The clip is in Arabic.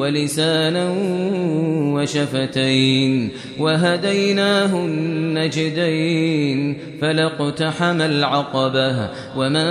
ولسانا وشفتين وهديناه النجدين فلاقتحم العقبة وما